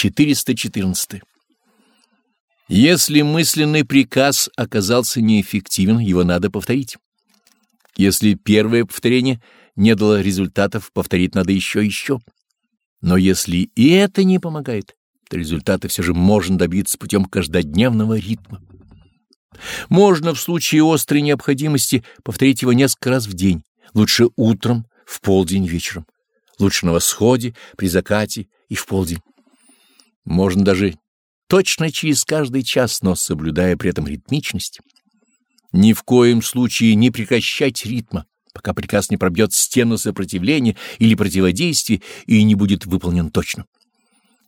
414. Если мысленный приказ оказался неэффективен, его надо повторить. Если первое повторение не дало результатов, повторить надо еще и еще. Но если и это не помогает, то результаты все же можно добиться путем каждодневного ритма. Можно в случае острой необходимости повторить его несколько раз в день, лучше утром, в полдень, вечером, лучше на восходе, при закате и в полдень. Можно даже точно через каждый час, но соблюдая при этом ритмичность. Ни в коем случае не прекращать ритма, пока приказ не пробьет стену сопротивления или противодействия и не будет выполнен точно.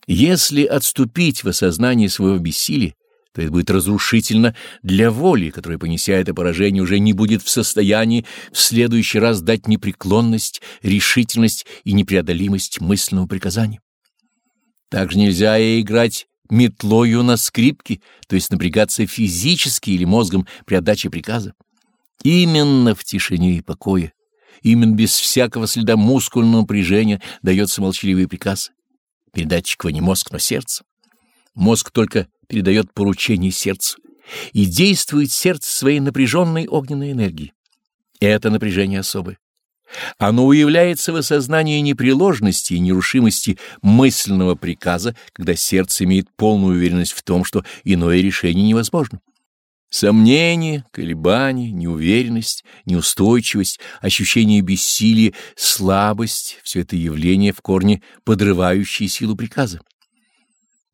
Если отступить в осознании своего бессилия, то это будет разрушительно для воли, которая, понеся это поражение, уже не будет в состоянии в следующий раз дать непреклонность, решительность и непреодолимость мысленного приказания. Также нельзя и играть метлою на скрипке, то есть напрягаться физически или мозгом при отдаче приказа. Именно в тишине и покое, именно без всякого следа мускульного напряжения дается молчаливый приказ. Передатчик не мозг, но сердце. Мозг только передает поручение сердцу, и действует сердце своей напряженной огненной энергией. Это напряжение особое. Оно уявляется в осознании непреложности и нерушимости мысленного приказа, когда сердце имеет полную уверенность в том, что иное решение невозможно. Сомнение, колебания, неуверенность, неустойчивость, ощущение бессилия, слабость — все это явления в корне подрывающие силу приказа.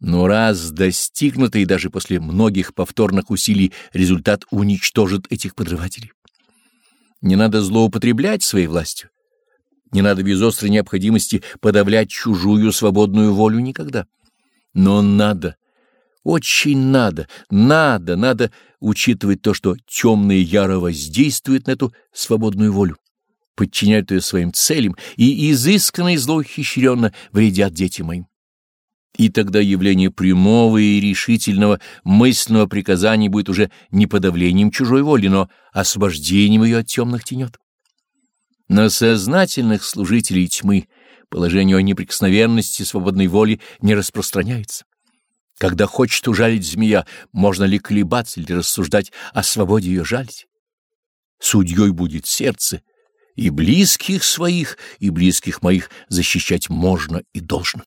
Но раз достигнутый даже после многих повторных усилий результат уничтожит этих подрывателей. Не надо злоупотреблять своей властью. Не надо без острой необходимости подавлять чужую свободную волю никогда. Но надо, очень надо, надо, надо учитывать то, что темное яро воздействует на эту свободную волю, подчиняют ее своим целям и изысканно и злоухищренно вредят детям моим. И тогда явление прямого и решительного мысленного приказания будет уже не подавлением чужой воли, но освобождением ее от темных тенет. На сознательных служителей тьмы положение о неприкосновенности свободной воли не распространяется. Когда хочет ужалить змея, можно ли колебаться или рассуждать о свободе ее жалить? Судьей будет сердце, и близких своих, и близких моих защищать можно и должно.